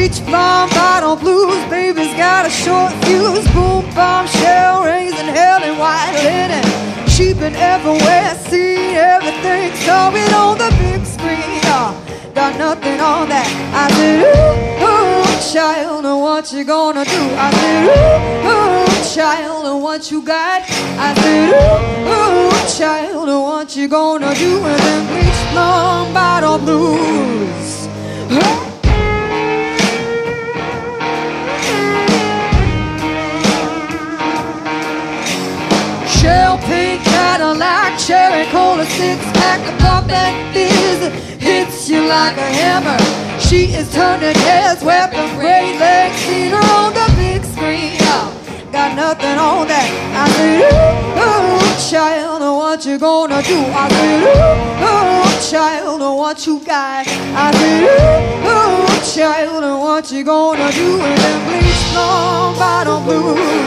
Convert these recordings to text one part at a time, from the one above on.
Bleach blonde bottle blues, baby's got a short fuse. Boom bomb shell raising hell in white linen. Sheep been everywhere, seen everything, saw on the big screen. Uh, got nothing on that. I said, ooh, ooh, child, what you gonna do? I said, ooh, ooh, child, what you got? I said, ooh, ooh, child, what you gonna do with them bleach blonde bottle blues? Huh? Cadillac, cherry cola six pack of pop that fizz hits you like a hammer. She is turning heads, weapon great legs, seen her on the big screen. Got nothing on that. I said, ooh, ooh, child, what you gonna do? I said, ooh, ooh, child, what you got? I said, ooh, ooh, child, what you gonna do with them bleach long bottom blues?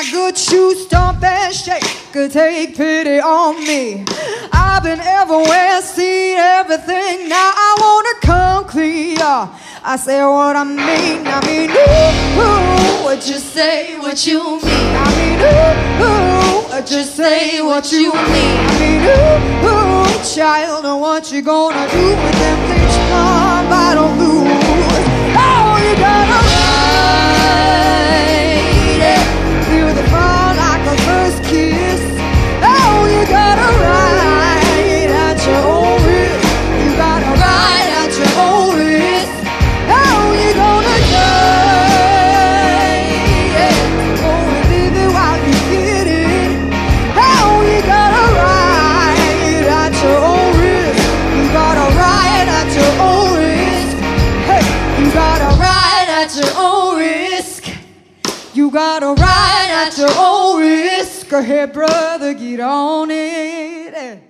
My good shoes stomp and shake could take pity on me. I've been everywhere seen everything. Now I wanna come clean. I say what I mean. I mean ooh, ooh what you say what you mean? I mean ooh, ooh you say what you mean? I mean ooh, ooh child what you gonna do with them bleach your own risk you gotta ride at your own risk. Hey, brother, get on it.